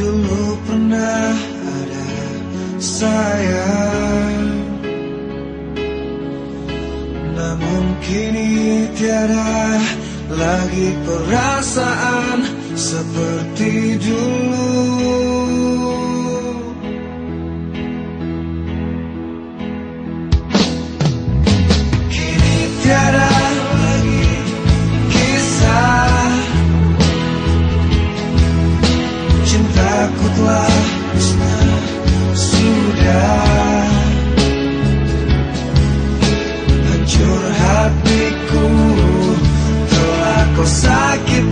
dulu pernah ada saya Namun kini tiada lagi perasaan seperti dulu. I get.